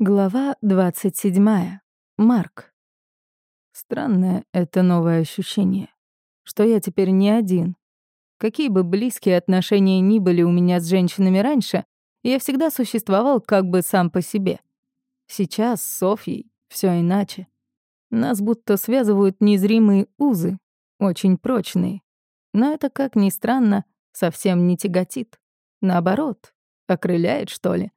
Глава 27. Марк. Странное это новое ощущение, что я теперь не один. Какие бы близкие отношения ни были у меня с женщинами раньше, я всегда существовал как бы сам по себе. Сейчас с Софьей все иначе. Нас будто связывают незримые узы, очень прочные. Но это, как ни странно, совсем не тяготит. Наоборот, окрыляет, что ли.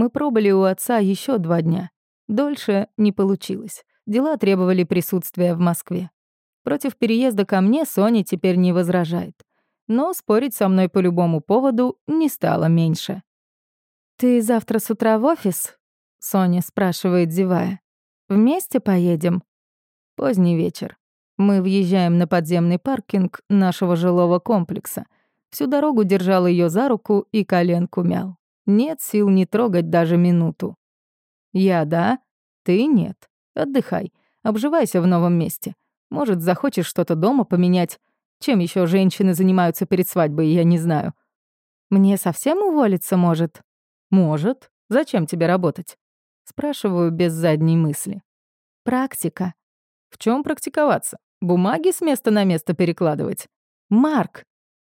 Мы пробыли у отца еще два дня. Дольше не получилось. Дела требовали присутствия в Москве. Против переезда ко мне Соня теперь не возражает. Но спорить со мной по любому поводу не стало меньше. «Ты завтра с утра в офис?» — Соня спрашивает, зевая. «Вместе поедем?» Поздний вечер. Мы въезжаем на подземный паркинг нашего жилого комплекса. Всю дорогу держал ее за руку и коленку мял. Нет сил не трогать даже минуту. Я да, ты нет. Отдыхай, обживайся в новом месте. Может, захочешь что-то дома поменять. Чем еще женщины занимаются перед свадьбой, я не знаю. Мне совсем уволиться может? Может. Зачем тебе работать? Спрашиваю без задней мысли. Практика. В чем практиковаться? Бумаги с места на место перекладывать? Марк.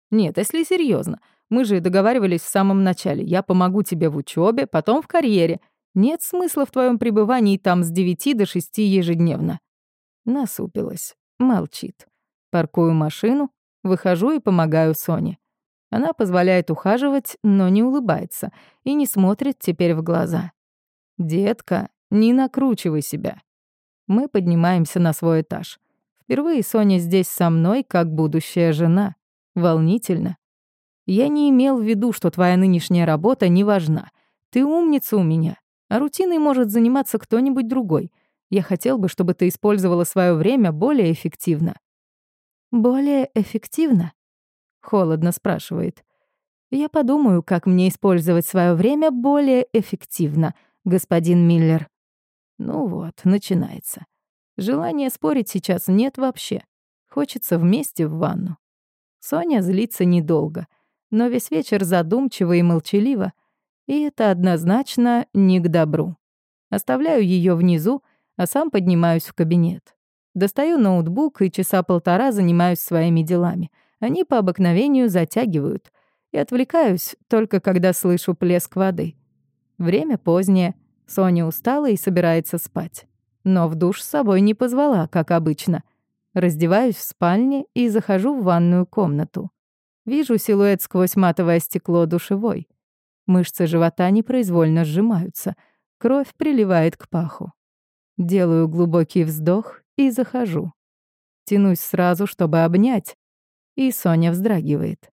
Нет, если серьезно, мы же договаривались в самом начале. Я помогу тебе в учебе, потом в карьере. Нет смысла в твоем пребывании там с 9 до 6 ежедневно». Насупилась. Молчит. Паркую машину, выхожу и помогаю Соне. Она позволяет ухаживать, но не улыбается и не смотрит теперь в глаза. «Детка, не накручивай себя». Мы поднимаемся на свой этаж. Впервые Соня здесь со мной, как будущая жена. Волнительно. Я не имел в виду, что твоя нынешняя работа не важна. Ты умница у меня, а рутиной может заниматься кто-нибудь другой. Я хотел бы, чтобы ты использовала свое время более эффективно». «Более эффективно?» — холодно спрашивает. «Я подумаю, как мне использовать свое время более эффективно, господин Миллер». Ну вот, начинается. Желания спорить сейчас нет вообще. Хочется вместе в ванну. Соня злится недолго — но весь вечер задумчиво и молчаливо, и это однозначно не к добру. Оставляю ее внизу, а сам поднимаюсь в кабинет. Достаю ноутбук и часа полтора занимаюсь своими делами. Они по обыкновению затягивают. И отвлекаюсь только когда слышу плеск воды. Время позднее, Соня устала и собирается спать. Но в душ с собой не позвала, как обычно. Раздеваюсь в спальне и захожу в ванную комнату. Вижу силуэт сквозь матовое стекло душевой. Мышцы живота непроизвольно сжимаются. Кровь приливает к паху. Делаю глубокий вздох и захожу. Тянусь сразу, чтобы обнять. И Соня вздрагивает.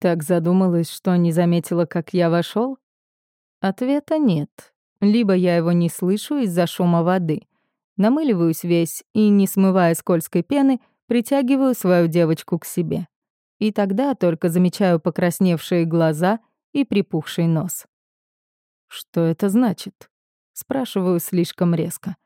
Так задумалась, что не заметила, как я вошел? Ответа нет. Либо я его не слышу из-за шума воды. Намыливаюсь весь и, не смывая скользкой пены, притягиваю свою девочку к себе и тогда только замечаю покрасневшие глаза и припухший нос. «Что это значит?» — спрашиваю слишком резко.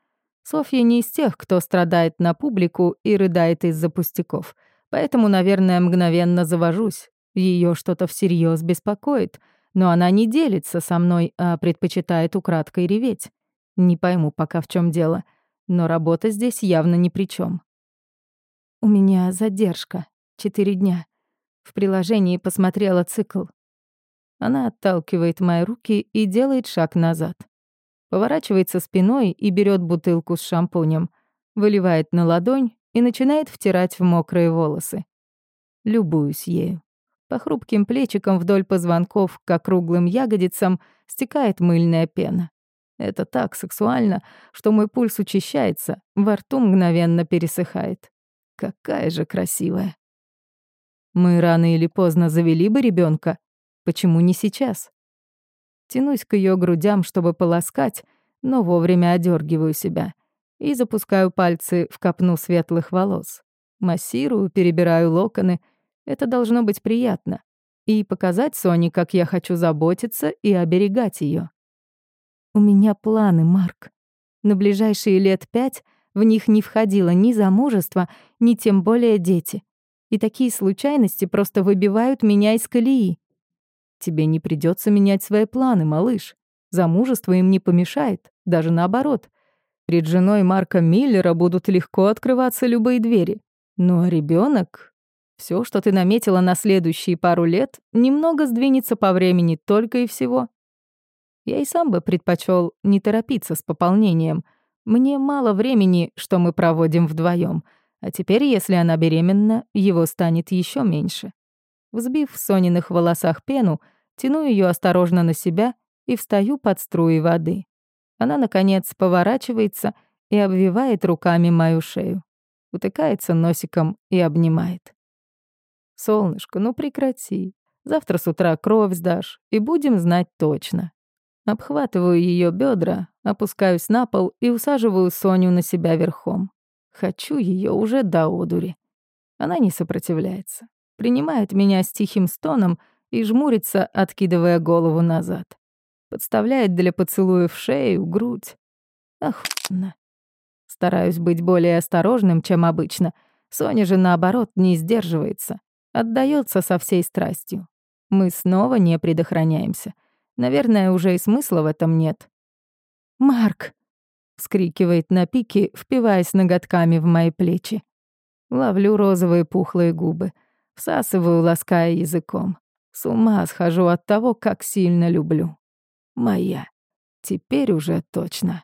Софья не из тех, кто страдает на публику и рыдает из-за пустяков, поэтому, наверное, мгновенно завожусь. Ее что-то всерьез беспокоит, но она не делится со мной, а предпочитает украдкой реветь. Не пойму пока в чем дело, но работа здесь явно ни при чем. «У меня задержка. Четыре дня. В приложении посмотрела цикл. Она отталкивает мои руки и делает шаг назад. Поворачивается спиной и берет бутылку с шампунем, выливает на ладонь и начинает втирать в мокрые волосы. Любуюсь ею. По хрупким плечикам вдоль позвонков к округлым ягодицам стекает мыльная пена. Это так сексуально, что мой пульс учащается, во рту мгновенно пересыхает. Какая же красивая. Мы рано или поздно завели бы ребенка. Почему не сейчас? Тянусь к ее грудям, чтобы полоскать, но вовремя одергиваю себя и запускаю пальцы в копну светлых волос. Массирую, перебираю локоны. Это должно быть приятно. И показать Соне, как я хочу заботиться и оберегать ее. У меня планы, Марк. На ближайшие лет пять в них не входило ни замужество, ни тем более дети и такие случайности просто выбивают меня из колеи. Тебе не придется менять свои планы, малыш. Замужество им не помешает, даже наоборот. Перед женой Марка Миллера будут легко открываться любые двери. Ну а ребенок, все, что ты наметила на следующие пару лет, немного сдвинется по времени только и всего. Я и сам бы предпочел не торопиться с пополнением. Мне мало времени, что мы проводим вдвоем, а теперь, если она беременна, его станет еще меньше. Взбив в Сониных волосах пену, тяну ее осторожно на себя и встаю под струи воды. Она, наконец, поворачивается и обвивает руками мою шею. Утыкается носиком и обнимает. «Солнышко, ну прекрати. Завтра с утра кровь сдашь, и будем знать точно». Обхватываю ее бедра, опускаюсь на пол и усаживаю Соню на себя верхом. Хочу ее уже до одури. Она не сопротивляется. Принимает меня с тихим стоном и жмурится, откидывая голову назад подставляет для поцелуев шею, грудь. Охуенно. Стараюсь быть более осторожным, чем обычно. Соня же, наоборот, не сдерживается. Отдается со всей страстью. Мы снова не предохраняемся. Наверное, уже и смысла в этом нет. «Марк!» — вскрикивает на пике, впиваясь ноготками в мои плечи. Ловлю розовые пухлые губы, всасываю, лаская языком. С ума схожу от того, как сильно люблю. Моя. Теперь уже точно.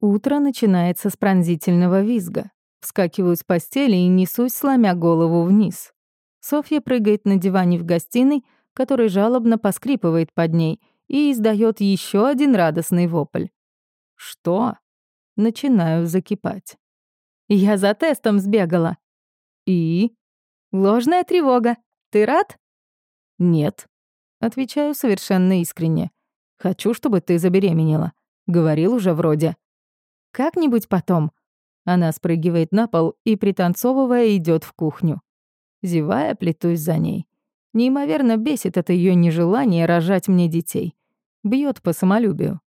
Утро начинается с пронзительного визга. Вскакиваю с постели и несусь, сломя голову вниз. Софья прыгает на диване в гостиной, который жалобно поскрипывает под ней, и издает еще один радостный вопль. «Что?» Начинаю закипать. «Я за тестом сбегала». «И?» «Ложная тревога. Ты рад?» «Нет». Отвечаю совершенно искренне. «Хочу, чтобы ты забеременела». Говорил уже вроде. «Как-нибудь потом». Она спрыгивает на пол и, пританцовывая, идет в кухню. Зевая, плетусь за ней. Неимоверно бесит это ее нежелание рожать мне детей. Бьет по самолюбию.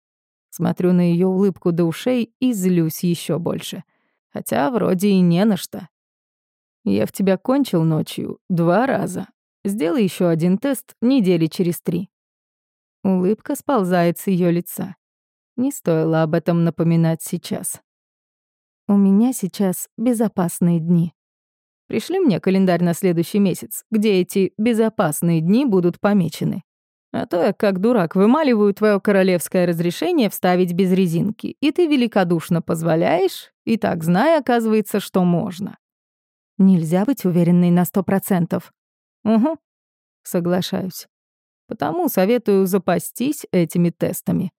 Смотрю на ее улыбку до ушей и злюсь еще больше. Хотя вроде и не на что. Я в тебя кончил ночью два раза, Сделай еще один тест недели через три». Улыбка сползает с ее лица. Не стоило об этом напоминать сейчас. «У меня сейчас безопасные дни. Пришли мне календарь на следующий месяц, где эти безопасные дни будут помечены. А то я, как дурак, вымаливаю твое королевское разрешение вставить без резинки, и ты великодушно позволяешь, и так зная, оказывается, что можно. Нельзя быть уверенной на сто процентов. Угу, соглашаюсь. Потому советую запастись этими тестами.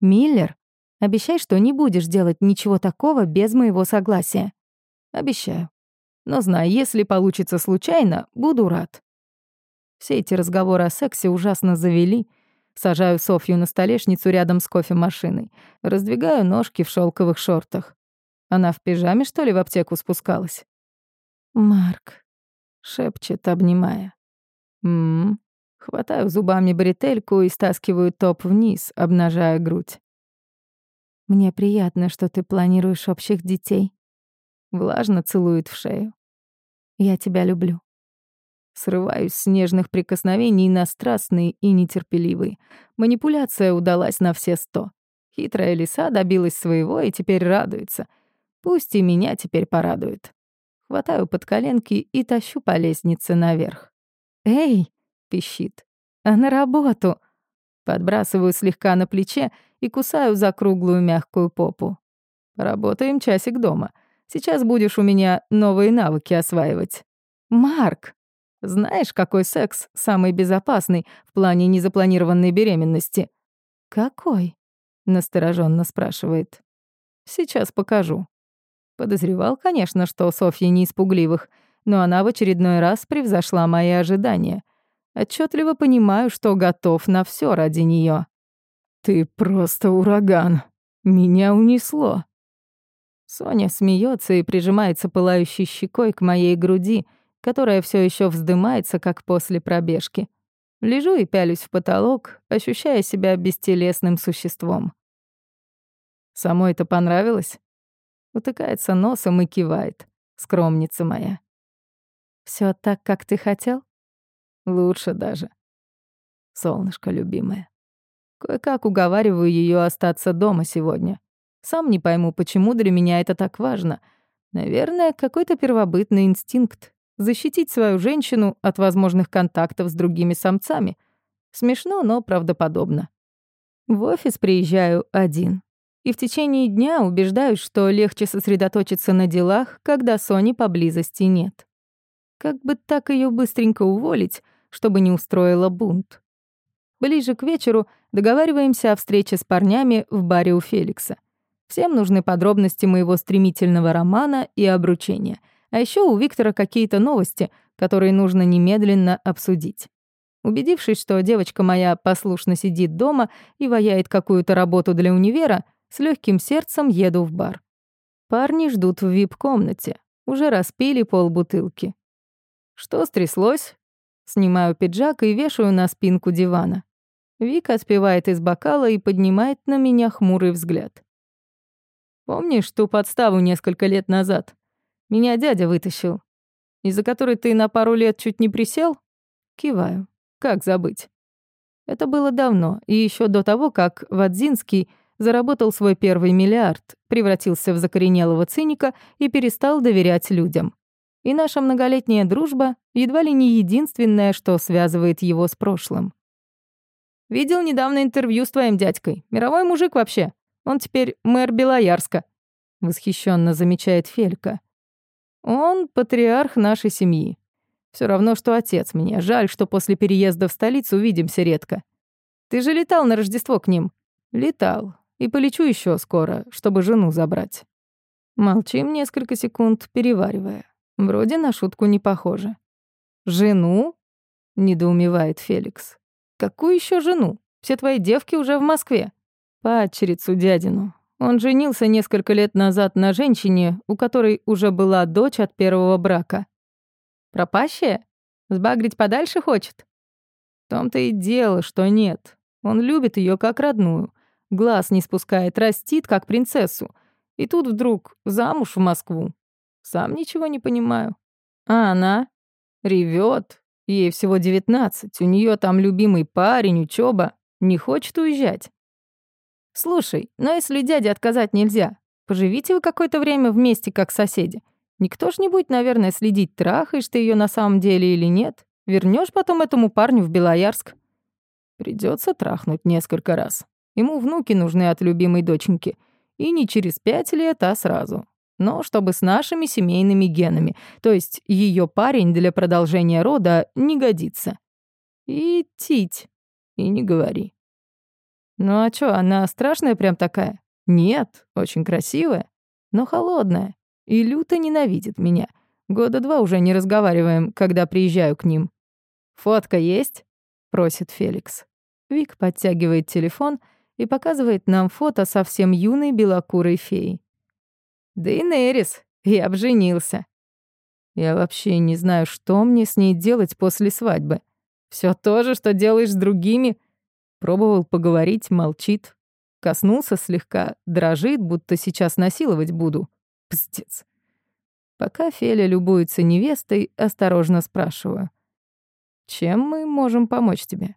Миллер, обещай, что не будешь делать ничего такого без моего согласия. Обещаю. Но знай, если получится случайно, буду рад. Все эти разговоры о сексе ужасно завели. Сажаю Софью на столешницу рядом с кофемашиной. Раздвигаю ножки в шелковых шортах. Она в пижаме, что ли, в аптеку спускалась? «Марк», шепчет, обнимая. Мм. Хватаю зубами бретельку и стаскиваю топ вниз, обнажая грудь. Мне приятно, что ты планируешь общих детей. Влажно целует в шею. Я тебя люблю. Срываюсь с нежных прикосновений на страстные и нетерпеливые. Манипуляция удалась на все сто. Хитрая лиса добилась своего и теперь радуется. Пусть и меня теперь порадует. Хватаю под коленки и тащу по лестнице наверх. «Эй!» — пищит. «А на работу!» Подбрасываю слегка на плече и кусаю за круглую мягкую попу. «Работаем часик дома. Сейчас будешь у меня новые навыки осваивать». «Марк!» Знаешь, какой секс самый безопасный в плане незапланированной беременности? Какой? настороженно спрашивает. Сейчас покажу. Подозревал, конечно, что Софья не испугливых, но она в очередной раз превзошла мои ожидания. Отчетливо понимаю, что готов на все ради нее. «Ты просто ураган. Меня унесло». Соня смеется и прижимается пылающей щекой к моей груди, которая все еще вздымается, как после пробежки. Лежу и пялюсь в потолок, ощущая себя бестелесным существом. Самой это понравилось? утыкается носом и кивает. Скромница моя. Все так, как ты хотел? Лучше даже. Солнышко любимое. Кое-как уговариваю ее остаться дома сегодня. Сам не пойму, почему для меня это так важно. Наверное, какой-то первобытный инстинкт — защитить свою женщину от возможных контактов с другими самцами. Смешно, но правдоподобно. В офис приезжаю один. И в течение дня убеждаюсь, что легче сосредоточиться на делах, когда Сони поблизости нет. Как бы так ее быстренько уволить, чтобы не устроила бунт. Ближе к вечеру договариваемся о встрече с парнями в баре у Феликса. Всем нужны подробности моего стремительного романа и обручения. А еще у Виктора какие-то новости, которые нужно немедленно обсудить. Убедившись, что девочка моя послушно сидит дома и ваяет какую-то работу для универа, с легким сердцем еду в бар. Парни ждут в вип-комнате. Уже распили полбутылки. Что стряслось? Снимаю пиджак и вешаю на спинку дивана. Вика отпивает из бокала и поднимает на меня хмурый взгляд. «Помнишь ту подставу несколько лет назад? Меня дядя вытащил. Из-за которой ты на пару лет чуть не присел?» Киваю. Как забыть? Это было давно, и еще до того, как Вадзинский заработал свой первый миллиард, превратился в закоренелого циника и перестал доверять людям. И наша многолетняя дружба едва ли не единственное, что связывает его с прошлым. Видел недавно интервью с твоим дядькой. Мировой мужик вообще. Он теперь мэр Белоярска», — восхищенно замечает Фелька. «Он патриарх нашей семьи. Все равно, что отец мне. Жаль, что после переезда в столицу увидимся редко. Ты же летал на Рождество к ним?» «Летал. И полечу еще скоро, чтобы жену забрать». Молчим несколько секунд, переваривая. Вроде на шутку не похоже. «Жену?» — недоумевает Феликс. Какую еще жену? Все твои девки уже в Москве. Падчерицу дядину. Он женился несколько лет назад на женщине, у которой уже была дочь от первого брака. Пропащая? Сбагрить подальше хочет? В том-то и дело, что нет. Он любит ее как родную. Глаз не спускает, растит как принцессу. И тут вдруг замуж в Москву. Сам ничего не понимаю. А она ревет, Ей всего девятнадцать, у нее там любимый парень, учеба, не хочет уезжать. Слушай, но если дяде отказать нельзя, поживите вы какое-то время вместе, как соседи. Никто ж не будет, наверное, следить, трахаешь ты ее на самом деле или нет. Вернешь потом этому парню в Белоярск. Придется трахнуть несколько раз. Ему внуки нужны от любимой доченьки. И не через пять лет, а сразу но чтобы с нашими семейными генами, то есть ее парень для продолжения рода не годится. И тить, и не говори. Ну а чё, она страшная прям такая? Нет, очень красивая, но холодная и люто ненавидит меня. Года два уже не разговариваем, когда приезжаю к ним. «Фотка есть?» — просит Феликс. Вик подтягивает телефон и показывает нам фото совсем юной белокурой феи. Дейнерис, я обженился. Я вообще не знаю, что мне с ней делать после свадьбы. Все то же, что делаешь с другими. Пробовал поговорить, молчит. Коснулся слегка, дрожит, будто сейчас насиловать буду. Пстец. Пока Феля любуется невестой, осторожно спрашиваю. «Чем мы можем помочь тебе?»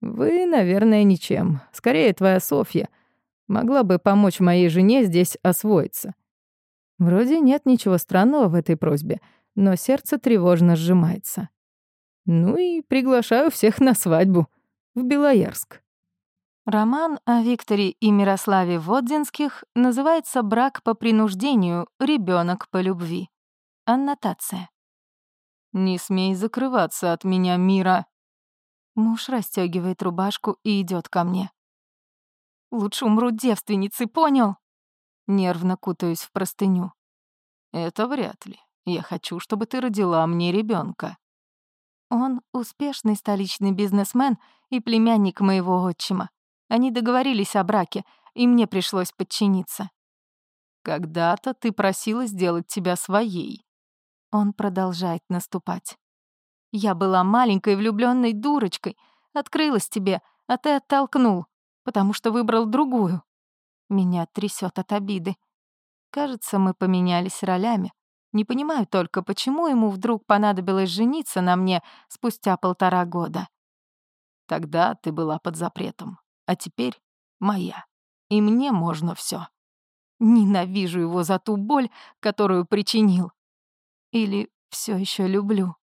«Вы, наверное, ничем. Скорее, твоя Софья. Могла бы помочь моей жене здесь освоиться. Вроде нет ничего странного в этой просьбе, но сердце тревожно сжимается. Ну и приглашаю всех на свадьбу в Белоярск. Роман о Викторе и Мирославе Водзинских называется «Брак по принуждению, ребенок по любви». Аннотация. «Не смей закрываться от меня, Мира». Муж расстегивает рубашку и идет ко мне. «Лучше умру девственницей, понял?» Нервно кутаюсь в простыню. «Это вряд ли. Я хочу, чтобы ты родила мне ребенка. Он успешный столичный бизнесмен и племянник моего отчима. Они договорились о браке, и мне пришлось подчиниться. Когда-то ты просила сделать тебя своей. Он продолжает наступать. Я была маленькой влюбленной дурочкой, открылась тебе, а ты оттолкнул, потому что выбрал другую. Меня трясет от обиды. Кажется, мы поменялись ролями. Не понимаю только, почему ему вдруг понадобилось жениться на мне спустя полтора года. Тогда ты была под запретом. а теперь моя. И мне можно все. Ненавижу его за ту боль, которую причинил. Или все еще люблю.